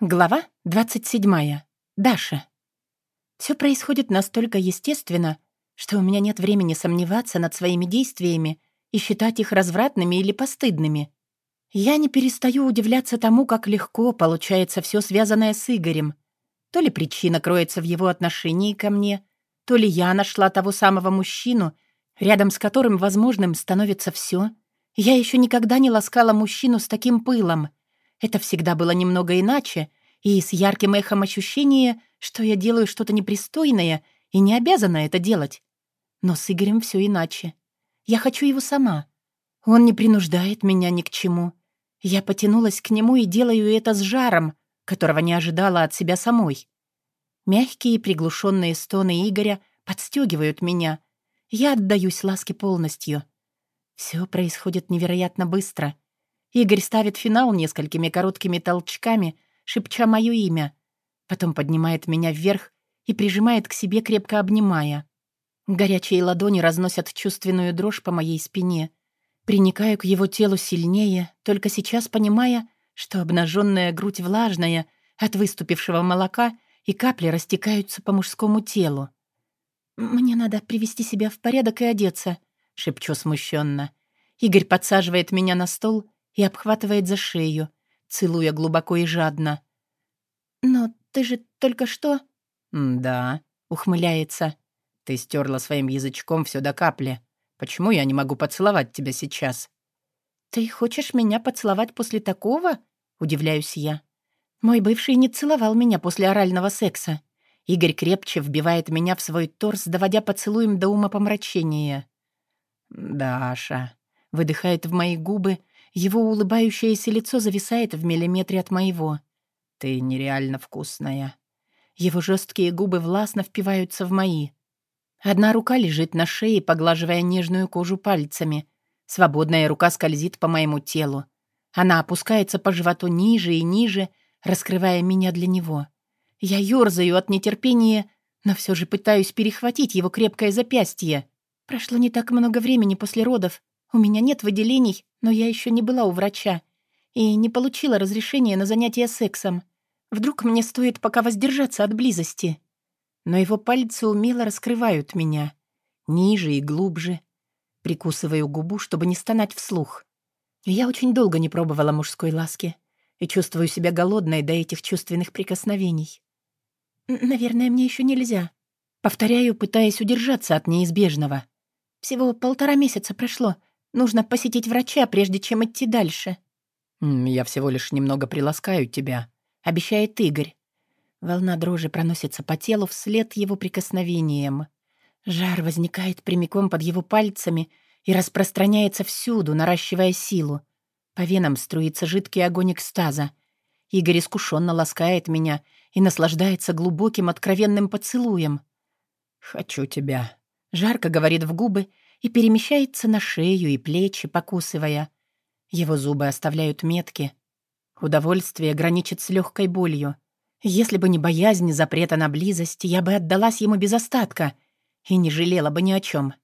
Глава 27. Даша. Все происходит настолько естественно, что у меня нет времени сомневаться над своими действиями и считать их развратными или постыдными. Я не перестаю удивляться тому, как легко получается все связанное с Игорем. То ли причина кроется в его отношении ко мне, то ли я нашла того самого мужчину, рядом с которым возможным становится все. Я еще никогда не ласкала мужчину с таким пылом — это всегда было немного иначе, и с ярким эхом ощущения, что я делаю что-то непристойное и не обязана это делать. Но с Игорем все иначе. Я хочу его сама. Он не принуждает меня ни к чему. Я потянулась к нему и делаю это с жаром, которого не ожидала от себя самой. Мягкие приглушенные стоны Игоря подстегивают меня. Я отдаюсь ласке полностью. Все происходит невероятно быстро — Игорь ставит финал несколькими короткими толчками, шепча мое имя. Потом поднимает меня вверх и прижимает к себе, крепко обнимая. Горячие ладони разносят чувственную дрожь по моей спине. Приникаю к его телу сильнее, только сейчас понимая, что обнаженная грудь влажная от выступившего молока и капли растекаются по мужскому телу. «Мне надо привести себя в порядок и одеться», — шепчу смущенно. Игорь подсаживает меня на стол и обхватывает за шею, целуя глубоко и жадно. «Но ты же только что...» «Да», — ухмыляется. «Ты стерла своим язычком все до капли. Почему я не могу поцеловать тебя сейчас?» «Ты хочешь меня поцеловать после такого?» — удивляюсь я. «Мой бывший не целовал меня после орального секса. Игорь крепче вбивает меня в свой торс, доводя поцелуем до ума помрачения. «Даша», — выдыхает в мои губы, его улыбающееся лицо зависает в миллиметре от моего. «Ты нереально вкусная». Его жесткие губы властно впиваются в мои. Одна рука лежит на шее, поглаживая нежную кожу пальцами. Свободная рука скользит по моему телу. Она опускается по животу ниже и ниже, раскрывая меня для него. Я ёрзаю от нетерпения, но все же пытаюсь перехватить его крепкое запястье. Прошло не так много времени после родов, у меня нет выделений, но я еще не была у врача и не получила разрешения на занятия сексом. Вдруг мне стоит пока воздержаться от близости. Но его пальцы умело раскрывают меня. Ниже и глубже. Прикусываю губу, чтобы не стонать вслух. Я очень долго не пробовала мужской ласки и чувствую себя голодной до этих чувственных прикосновений. «Наверное, мне еще нельзя». Повторяю, пытаясь удержаться от неизбежного. Всего полтора месяца прошло — Нужно посетить врача, прежде чем идти дальше». «Я всего лишь немного приласкаю тебя», — обещает Игорь. Волна дрожи проносится по телу вслед его прикосновением. Жар возникает прямиком под его пальцами и распространяется всюду, наращивая силу. По венам струится жидкий огонь экстаза. Игорь искушенно ласкает меня и наслаждается глубоким откровенным поцелуем. «Хочу тебя», — жарко говорит в губы и перемещается на шею и плечи, покусывая. Его зубы оставляют метки. Удовольствие граничит с легкой болью. Если бы не боязнь запрета на близость, я бы отдалась ему без остатка и не жалела бы ни о чем.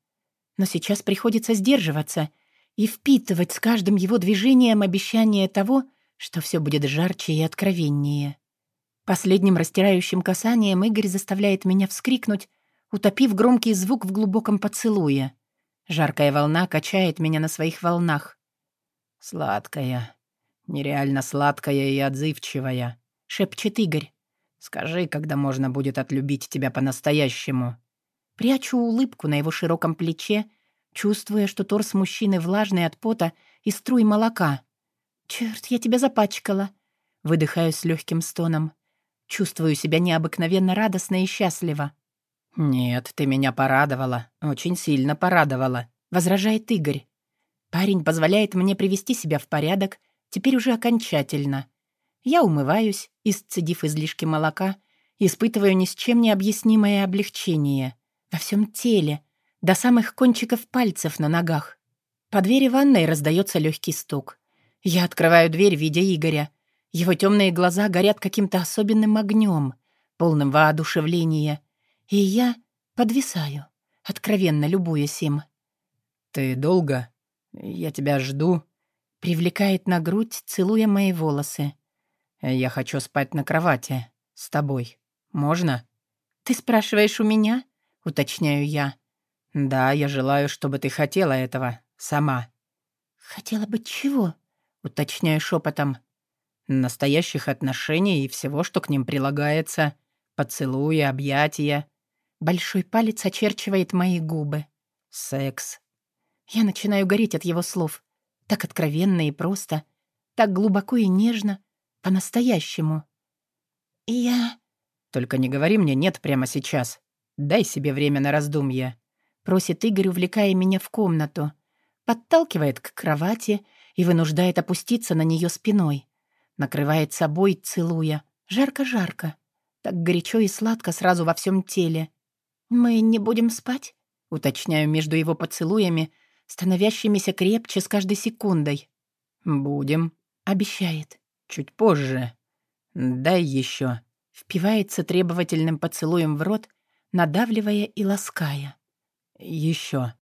Но сейчас приходится сдерживаться и впитывать с каждым его движением обещание того, что все будет жарче и откровеннее. Последним растирающим касанием Игорь заставляет меня вскрикнуть, утопив громкий звук в глубоком поцелуе. Жаркая волна качает меня на своих волнах. «Сладкая, нереально сладкая и отзывчивая», — шепчет Игорь. «Скажи, когда можно будет отлюбить тебя по-настоящему». Прячу улыбку на его широком плече, чувствуя, что торс мужчины влажный от пота и струй молока. «Черт, я тебя запачкала!» Выдыхаю с легким стоном. Чувствую себя необыкновенно радостно и счастливо. «Нет, ты меня порадовала, очень сильно порадовала», — возражает Игорь. Парень позволяет мне привести себя в порядок, теперь уже окончательно. Я умываюсь, исцедив излишки молока, испытываю ни с чем не объяснимое облегчение. Во всем теле, до самых кончиков пальцев на ногах. По двери ванной раздается легкий стук. Я открываю дверь, видя Игоря. Его темные глаза горят каким-то особенным огнем, полным воодушевления — и я подвисаю, откровенно любуясь им. «Ты долго? Я тебя жду», — привлекает на грудь, целуя мои волосы. Я хочу спать на кровати. С тобой. Можно? Ты спрашиваешь у меня? Уточняю я. Да, я желаю, чтобы ты хотела этого. Сама. Хотела бы чего? Уточняю шепотом. Настоящих отношений и всего, что к ним прилагается. Поцелуи, объятия. Большой палец очерчивает мои губы. Секс. Я начинаю гореть от его слов. Так откровенно и просто. Так глубоко и нежно. По-настоящему. Я... Только не говори мне «нет» прямо сейчас. Дай себе время на раздумье. Просит Игорь, увлекая меня в комнату. Подталкивает к кровати и вынуждает опуститься на нее спиной. Накрывает собой, целуя. Жарко-жарко. Так горячо и сладко сразу во всем теле. «Мы не будем спать?» Уточняю между его поцелуями, становящимися крепче с каждой секундой. «Будем», — обещает. «Чуть позже. Дай еще. Впивается требовательным поцелуем в рот, надавливая и лаская. Еще.